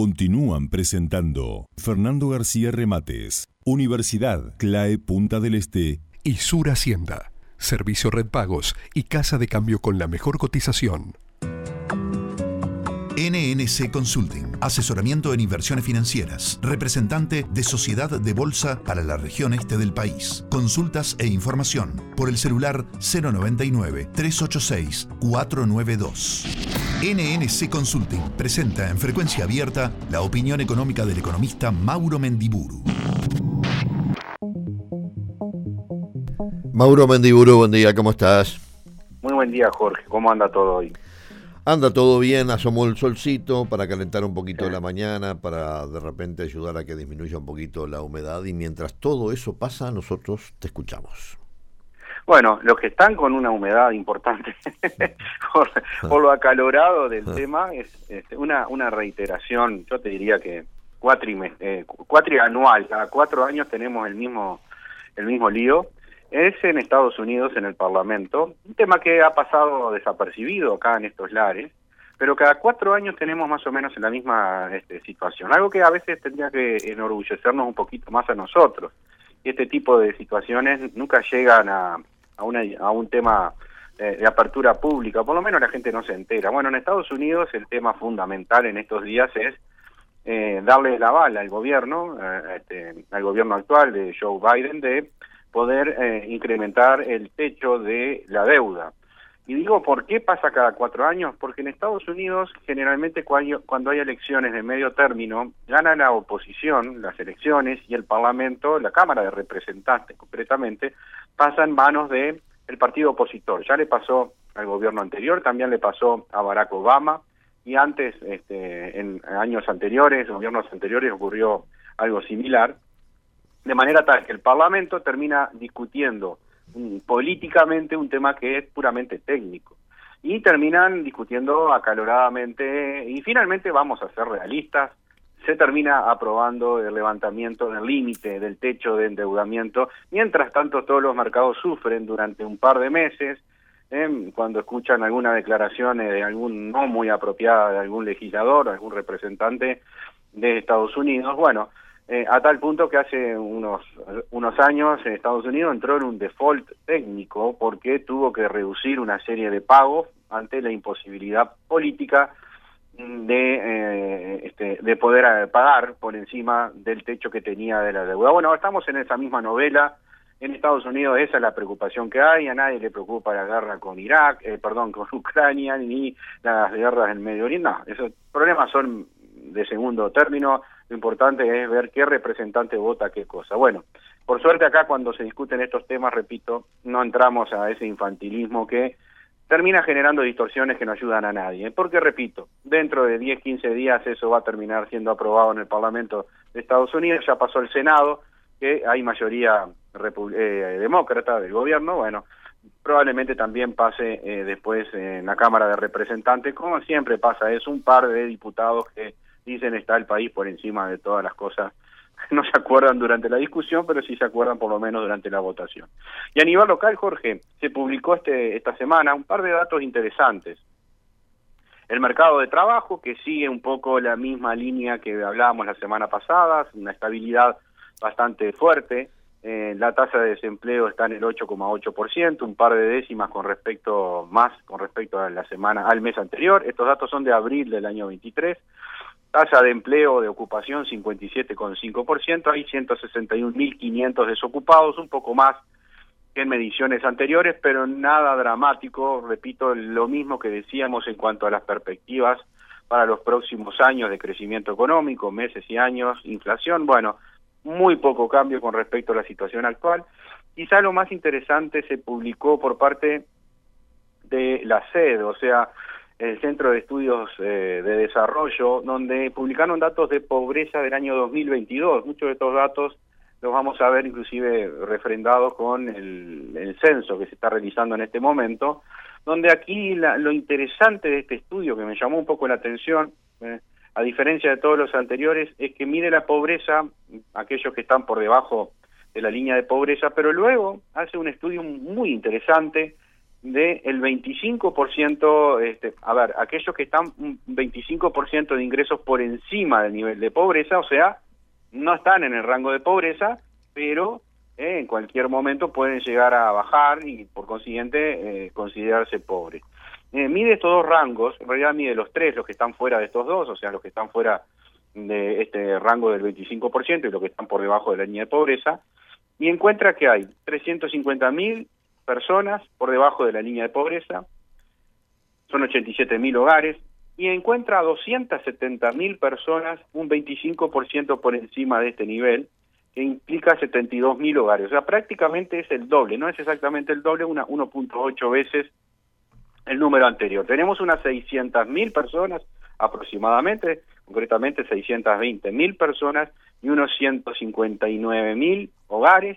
continúan presentando Fernando García Remates, Universidad CLAE Punta del Este y Sur Hacienda. Servicio Red Pagos y Casa de Cambio con la mejor cotización. NNC Consulting, asesoramiento en inversiones financieras, representante de Sociedad de Bolsa para la región este del país. Consultas e información por el celular 099-386-492. NNC Consulting presenta en frecuencia abierta la opinión económica del economista Mauro Mendiburu. Mauro Mendiburu, buen día, ¿cómo estás? Muy buen día, Jorge. ¿Cómo anda todo hoy? Anda todo bien, asomó el solcito para calentar un poquito la mañana, para de repente ayudar a que disminuya un poquito la humedad y mientras todo eso pasa, nosotros te escuchamos. Bueno, los que están con una humedad importante por, lo acalorado del ah. tema es, una, una reiteración, yo te diría que eh, cuatrianual, cada cuatro años tenemos el mismo, el mismo lío es en Estados Unidos, en el Parlamento, un tema que ha pasado desapercibido acá en estos lares, pero cada cuatro años tenemos más o menos en la misma este, situación, algo que a veces tendría que enorgullecernos un poquito más a nosotros. Y este tipo de situaciones nunca llegan a, a, una, a un tema de apertura pública, por lo menos la gente no se entera. Bueno, en Estados Unidos el tema fundamental en estos días es eh, darle la bala al gobierno, eh, este, al gobierno actual de Joe Biden, de poder eh, incrementar el techo de la deuda. Y digo, ¿por qué pasa cada cuatro años? Porque en Estados Unidos, generalmente cuando hay elecciones de medio término, gana la oposición, las elecciones, y el Parlamento, la Cámara de Representantes concretamente, pasa en manos del el partido opositor. Ya le pasó al gobierno anterior, también le pasó a Barack Obama, y antes, este, en años anteriores, gobiernos anteriores, ocurrió algo similar de manera tal que el Parlamento termina discutiendo mm, políticamente un tema que es puramente técnico y terminan discutiendo acaloradamente y finalmente vamos a ser realistas se termina aprobando el levantamiento del límite del techo de endeudamiento mientras tanto todos los mercados sufren durante un par de meses ¿eh? cuando escuchan alguna declaración de algún no muy apropiada de algún legislador algún representante de Estados Unidos bueno eh, a tal punto que hace unos, unos años Estados Unidos entró en un default técnico porque tuvo que reducir una serie de pagos ante la imposibilidad política de, eh, este, de poder eh, pagar por encima del techo que tenía de la deuda. Bueno, estamos en esa misma novela. En Estados Unidos esa es la preocupación que hay, a nadie le preocupa la guerra con Irak, perdón, con Ucrania, ni las guerras en Medio Oriente, no, esos problemas son de segundo término, lo importante es ver qué representante vota qué cosa. Bueno, por suerte acá cuando se discuten estos temas, repito, no entramos a ese infantilismo que termina generando distorsiones que no ayudan a nadie. Porque, repito, dentro de 10, 15 días eso va a terminar siendo aprobado en el Parlamento de Estados Unidos, ya pasó el Senado, que hay mayoría eh, demócrata del gobierno, bueno, probablemente también pase eh, después en la Cámara de Representantes, como siempre pasa, es un par de diputados que dicen está el país por encima de todas las cosas no se acuerdan durante la discusión, pero sí se acuerdan por lo menos durante la votación. Y a nivel local, Jorge, se publicó este, esta semana un par de datos interesantes. El mercado de trabajo, que sigue un poco la misma línea que hablábamos la semana pasada, una estabilidad bastante fuerte. Eh, la tasa de desempleo está en el 8,8%, un par de décimas con respecto más con respecto a la semana al mes anterior. Estos datos son de abril del año 23. Tasa de empleo de ocupación 57,5%, hay 161.500 desocupados, un poco más que en mediciones anteriores, pero nada dramático, repito, lo mismo que decíamos en cuanto a las perspectivas para los próximos años de crecimiento económico, meses y años, inflación, bueno, muy poco cambio con respecto a la situación actual. Quizá lo más interesante se publicó por parte de la SED, o sea, el Centro de Estudios eh, de Desarrollo, donde publicaron datos de pobreza del año 2022. Muchos de estos datos los vamos a ver inclusive refrendados con el, censo que se está realizando en este momento, donde aquí lo interesante de este estudio que me llamó un poco la atención, eh, a diferencia de todos los anteriores, es que mide la pobreza, aquellos que están por debajo de la línea de pobreza, pero luego hace un estudio muy interesante del 25%, este, a ver, aquellos que están un 25% de ingresos por encima del nivel de pobreza, o sea, no están en el rango de pobreza, pero eh, en cualquier momento pueden llegar a bajar y por consiguiente eh, considerarse pobres. Eh, mide estos dos rangos, en realidad mide los tres, los que están fuera de estos dos, o sea, los que están fuera de este rango del 25% y los que están por debajo de la línea de pobreza, y encuentra que hay 350.000 personas por debajo de la línea de pobreza, son 87.000 hogares, y encuentra 270.000 personas, un 25% por encima de este nivel, que implica 72.000 hogares. O sea, prácticamente es el doble, no es exactamente el doble, una 1.8 veces el número anterior. Tenemos unas 600.000 personas aproximadamente, concretamente 620.000 personas y unos 159.000 hogares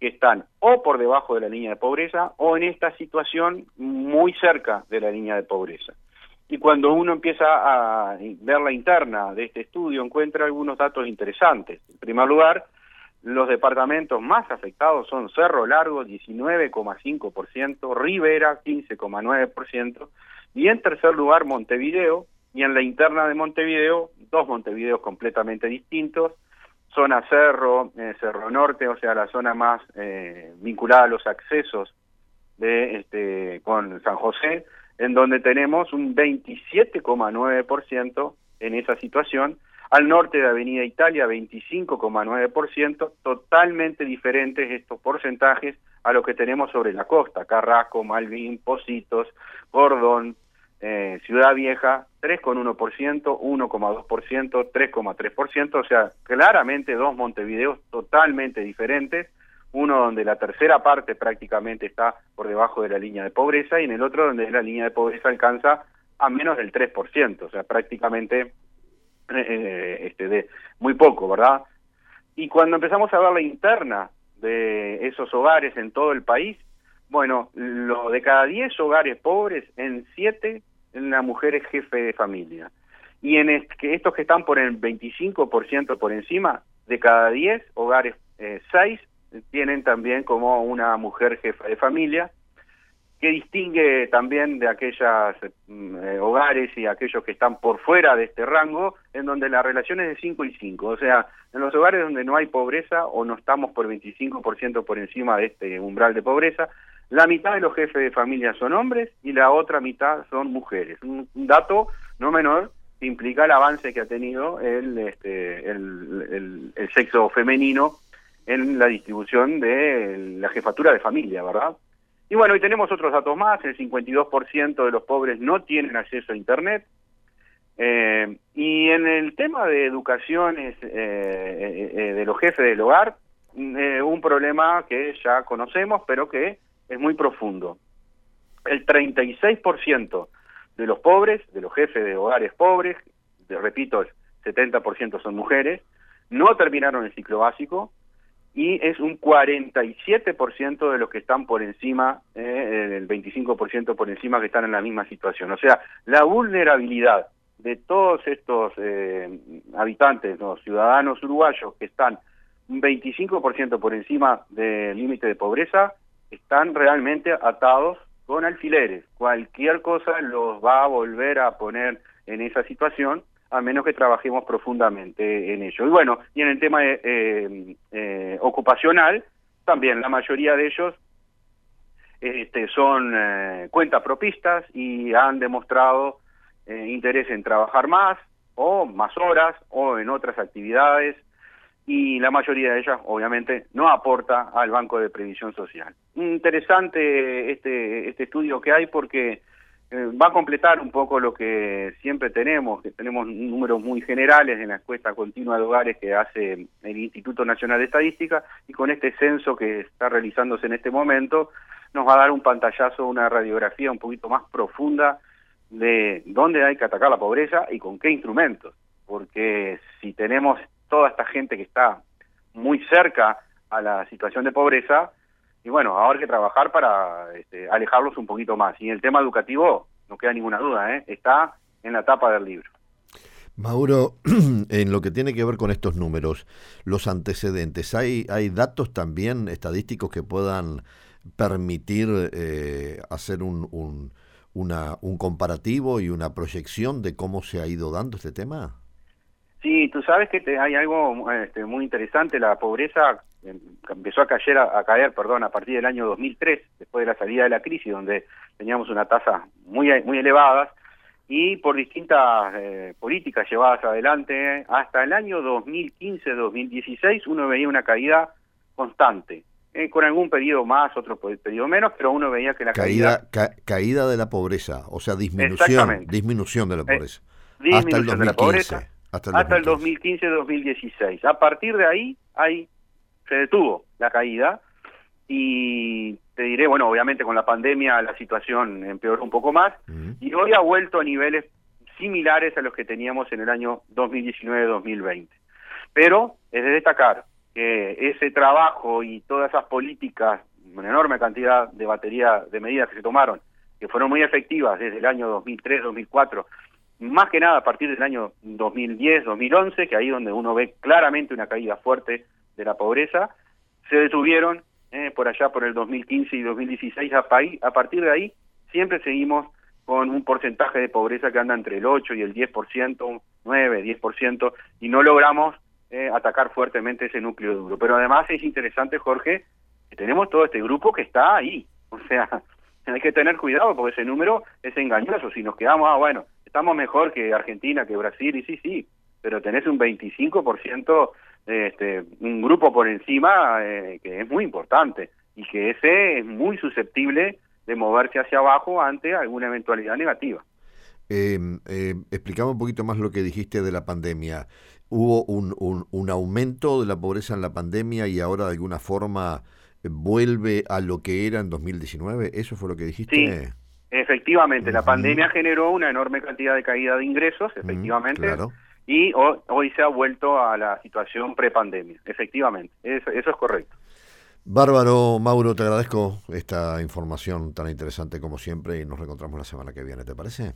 que están o por debajo de la línea de pobreza o en esta situación muy cerca de la línea de pobreza. Y cuando uno empieza a ver la interna de este estudio, encuentra algunos datos interesantes. En primer lugar, los departamentos más afectados son Cerro Largo, 19,5%, Rivera, 15,9%, y en tercer lugar Montevideo, y en la interna de Montevideo, dos Montevideos completamente distintos, zona Cerro, eh, Cerro Norte, o sea, la zona más eh, vinculada a los accesos de este con San José, en donde tenemos un 27,9% en esa situación, al norte de Avenida Italia 25,9%, totalmente diferentes estos porcentajes a lo que tenemos sobre la costa, Carrasco, Malvin, Positos, Gordón, eh, Ciudad Vieja 3,1%, 1,2%, 3,3%, o sea, claramente dos Montevideos totalmente diferentes, uno donde la tercera parte prácticamente está por debajo de la línea de pobreza y en el otro donde la línea de pobreza alcanza a menos del 3%, o sea, prácticamente eh, eh, este, de muy poco, ¿verdad? Y cuando empezamos a ver la interna de esos hogares en todo el país, bueno, lo de cada 10 hogares pobres, en 7 la mujer es jefe de familia. Y en estos que están por el 25% por encima, de cada 10 hogares, eh, 6 tienen también como una mujer jefa de familia, que distingue también de aquellos mm, eh, hogares y aquellos que están por fuera de este rango, en donde la relación es de 5 y 5. O sea, en los hogares donde no hay pobreza o no estamos por 25% por encima de este umbral de pobreza, la mitad de los jefes de familia son hombres y la otra mitad son mujeres. Un, dato no menor que implica el avance que ha tenido el, este, el, sexo femenino en la distribución de la jefatura de familia, ¿verdad? Y bueno, y tenemos otros datos más, el 52% de los pobres no tienen acceso a Internet, eh, y en el tema de educación eh, eh, de los jefes del hogar, un problema que ya conocemos, pero que es muy profundo. El 36% de los pobres, de los jefes de hogares pobres, repito, el 70% son mujeres, no terminaron el ciclo básico y es un 47% de los que están por encima, eh, el 25% por encima que están en la misma situación. O sea, la vulnerabilidad de todos estos eh, habitantes, los ciudadanos uruguayos que están un 25% por encima del límite de pobreza, están realmente atados con alfileres. Cualquier cosa los va a volver a poner en esa situación a menos que trabajemos profundamente en ello. Y bueno, y en el tema eh, eh, ocupacional, también la mayoría de ellos este, son eh, cuentapropistas y han demostrado eh, interés en trabajar más o más horas o en otras actividades y la mayoría de ellas obviamente no aporta al Banco de Previsión Social. Interesante este, este estudio que hay porque eh, va a completar un poco lo que siempre tenemos, que tenemos números muy generales en la encuesta continua de hogares que hace el Instituto Nacional de Estadística y con este censo que está realizándose en este momento nos va a dar un pantallazo, una radiografía un poquito más profunda de dónde hay que atacar la pobreza y con qué instrumentos, porque si tenemos toda esta gente que está muy cerca a la situación de pobreza, y bueno, ahora hay que trabajar para este, alejarlos un poquito más. Y el tema educativo, no queda ninguna duda, ¿eh? está en la tapa del libro. Mauro, en lo que tiene que ver con estos números, los antecedentes, ¿hay, hay datos también estadísticos que puedan permitir eh, hacer un, un, una, un comparativo y una proyección de cómo se ha ido dando este tema? Sí, tú sabes que hay algo este, muy interesante, la pobreza em, empezó a caer, a, caer perdón, a partir del año 2003, después de la salida de la crisis, donde teníamos una tasa muy, muy elevada, y por distintas eh, políticas llevadas adelante, hasta el año 2015-2016 uno veía una caída constante, eh, con algún periodo más, otro periodo menos, pero uno veía que la caída... caída de la pobreza, o sea, disminución, disminución de la eh, pobreza. hasta el 2015. Hasta el 2015-2016. A partir de ahí, ahí se detuvo la caída y te diré, bueno, obviamente con la pandemia la situación empeoró un poco más y hoy ha vuelto a niveles similares a los que teníamos en el año 2019-2020. Pero es de destacar que ese trabajo y todas esas políticas, una enorme cantidad de batería de medidas que se tomaron, que fueron muy efectivas desde el año 2003-2004, más que nada a partir del año 2010-2011, que ahí donde uno ve claramente una caída fuerte de la pobreza, se detuvieron eh, por allá por el 2015 y 2016, a, a partir de ahí siempre seguimos con un porcentaje de pobreza que anda entre el 8 y el 10%, 9, 10%, y no logramos eh, atacar fuertemente ese núcleo duro. Pero además es interesante, Jorge, que tenemos todo este grupo que está ahí. O sea, hay que tener cuidado porque ese número es engañoso. Si nos quedamos, ah, bueno, estamos mejor que Argentina, que Brasil, y sí, sí, pero tenés un 25% este, un grupo por encima eh, que es muy importante y que ese es muy susceptible de moverse hacia abajo ante alguna eventualidad negativa. Eh, eh, explicame un poquito más lo que dijiste de la pandemia. ¿Hubo un, un, aumento de la pobreza en la pandemia y ahora de alguna forma vuelve a lo que era en 2019? ¿Eso fue lo que dijiste? Sí, efectivamente. La pandemia generó una enorme cantidad de caída de ingresos, efectivamente. claro y hoy, se ha vuelto a la situación prepandemia, efectivamente, eso, es correcto. Bárbaro, Mauro, te agradezco esta información tan interesante como siempre y nos reencontramos la semana que viene, ¿te parece?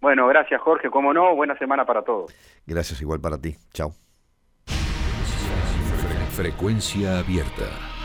Bueno, gracias Jorge, como no, buena semana para todos. Gracias igual para ti, chao. Frecuencia abierta.